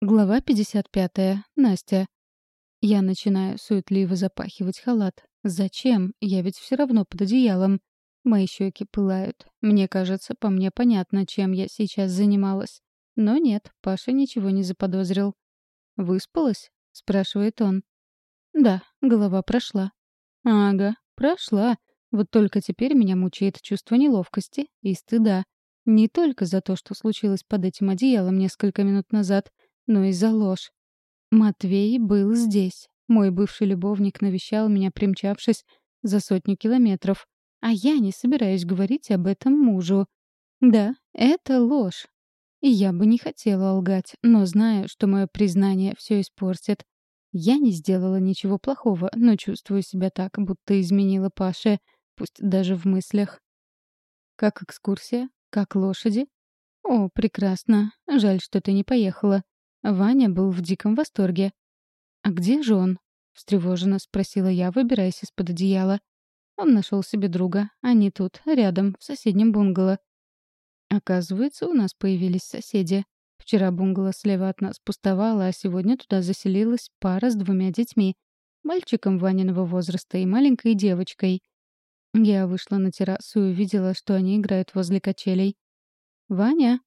Глава 55. Настя. Я начинаю суетливо запахивать халат. Зачем? Я ведь все равно под одеялом. Мои щеки пылают. Мне кажется, по мне понятно, чем я сейчас занималась. Но нет, Паша ничего не заподозрил. «Выспалась?» — спрашивает он. «Да, голова прошла». «Ага, прошла. Вот только теперь меня мучает чувство неловкости и стыда. Не только за то, что случилось под этим одеялом несколько минут назад — но и за ложь. Матвей был здесь. Мой бывший любовник навещал меня, примчавшись за сотню километров. А я не собираюсь говорить об этом мужу. Да, это ложь. И я бы не хотела лгать, но знаю, что мое признание все испортит. Я не сделала ничего плохого, но чувствую себя так, будто изменила Паше, пусть даже в мыслях. Как экскурсия? Как лошади? О, прекрасно. Жаль, что ты не поехала. Ваня был в диком восторге. «А где же он?» — встревоженно спросила я, выбираясь из-под одеяла. Он нашел себе друга. Они тут, рядом, в соседнем бунгало. Оказывается, у нас появились соседи. Вчера бунгало слева от нас пустовало, а сегодня туда заселилась пара с двумя детьми. Мальчиком Ваниного возраста и маленькой девочкой. Я вышла на террасу и увидела, что они играют возле качелей. «Ваня!»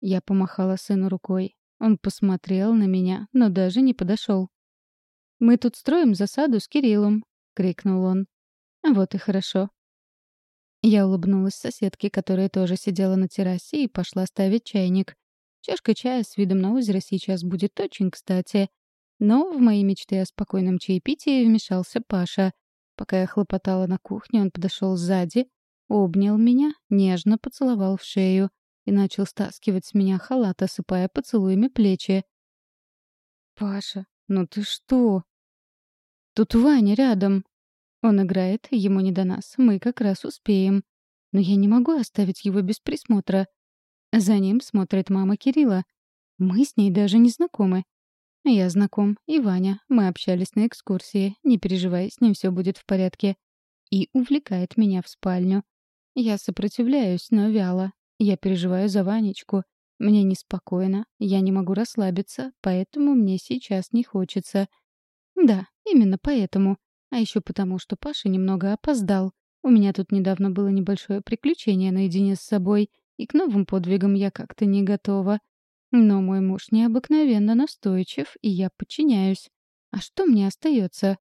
Я помахала сыну рукой. Он посмотрел на меня, но даже не подошел. «Мы тут строим засаду с Кириллом», — крикнул он. «Вот и хорошо». Я улыбнулась соседке, которая тоже сидела на террасе, и пошла ставить чайник. Чашка чая с видом на озеро сейчас будет очень кстати. Но в мои мечты о спокойном чаепитии вмешался Паша. Пока я хлопотала на кухне, он подошел сзади, обнял меня, нежно поцеловал в шею и начал стаскивать с меня халат, осыпая поцелуями плечи. «Паша, ну ты что?» «Тут Ваня рядом». Он играет, ему не до нас, мы как раз успеем. Но я не могу оставить его без присмотра. За ним смотрит мама Кирилла. Мы с ней даже не знакомы. Я знаком, и Ваня. Мы общались на экскурсии. Не переживай, с ним все будет в порядке. И увлекает меня в спальню. Я сопротивляюсь, но вяло. Я переживаю за Ванечку. Мне неспокойно, я не могу расслабиться, поэтому мне сейчас не хочется. Да, именно поэтому. А еще потому, что Паша немного опоздал. У меня тут недавно было небольшое приключение наедине с собой, и к новым подвигам я как-то не готова. Но мой муж необыкновенно настойчив, и я подчиняюсь. А что мне остается?